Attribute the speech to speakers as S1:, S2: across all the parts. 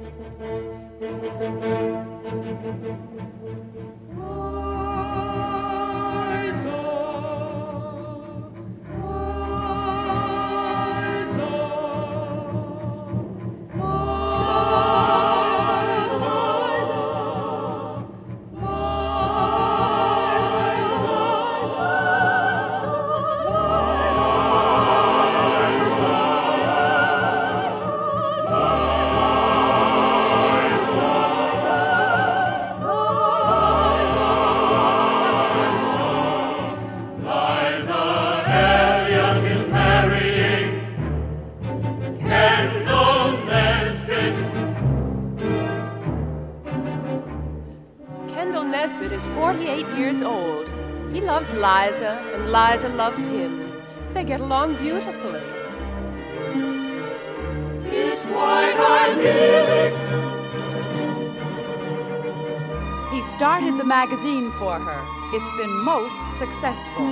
S1: Oh Nesbitt is 48 years old. He loves Liza, and Liza loves him. They get along beautifully.
S2: It's quite idyllic.
S3: He started the magazine for her. It's been most successful.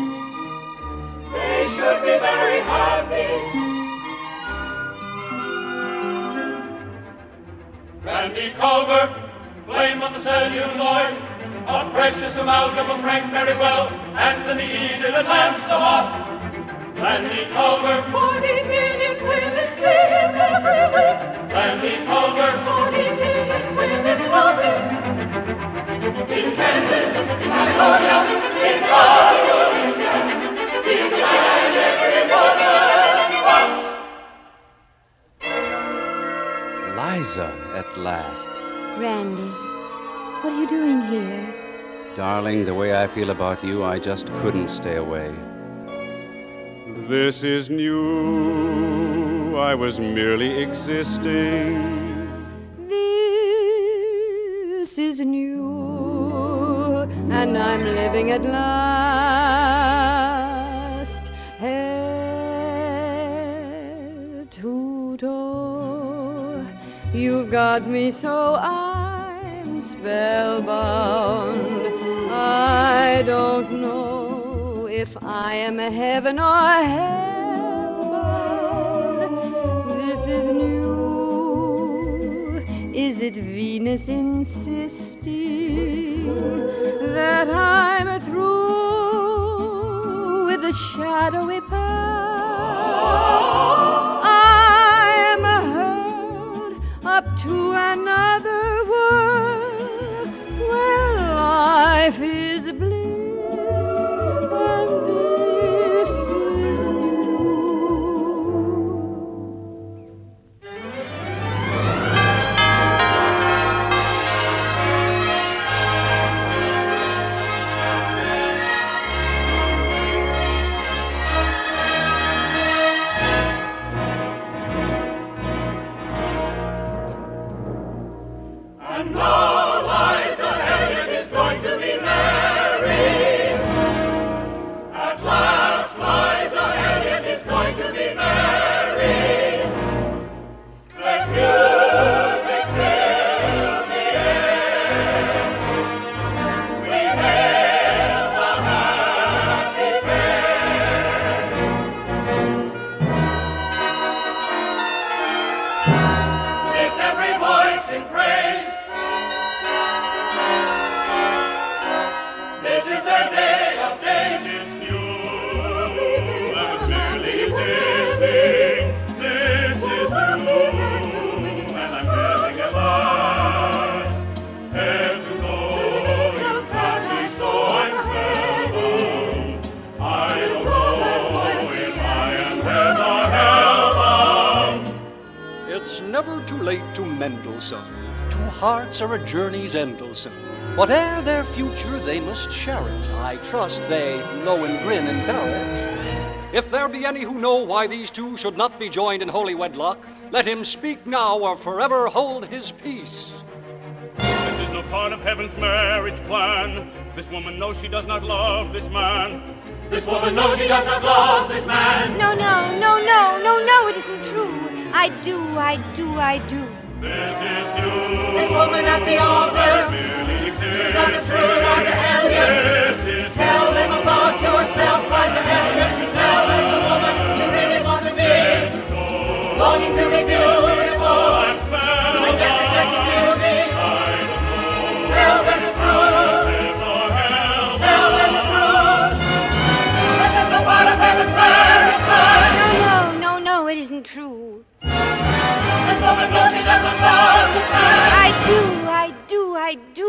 S2: They should be very happy. Randy Culver, flame of the celluloid, a precious amalgam of Frank Merriwell, Anthony Eden, and Lancelot. Randy Culver, 40 million women see him every week. Randy Culver, 40 million women love him. In Kansas, in California, in Colorado, he's the man every woman wants.
S4: Liza, at last.
S5: Randy, what are you doing here?
S4: Darling, the way I feel about you, I just couldn't stay away. This is new. I was merely existing.
S3: This is new, and I'm living at last. Head to toe, you've got me so Spellbound. I don't know if I am a heaven or hellbound. This is new. Is it Venus insisting that I'm through with the shadowy past? I am hurled up to And
S2: now It's
S6: never too late to Mendelssohn. Two hearts are a journey's endlesome. Whate'er their future, they must share it. I trust they know and grin and bear it. If there be any who know why these two should not be joined in holy wedlock, let him speak now or forever hold his peace.
S2: This is no part of heaven's marriage plan. This woman knows she does not love this man. This woman knows she does not love this man.
S5: No, no, no, no, no, no, it isn't true. I do, I do, I do.
S2: This is new.
S7: This woman at the altar
S2: merely
S7: is not as true as Liza Elliott.
S2: This is
S7: Tell them about yourself, Liza Elliott. do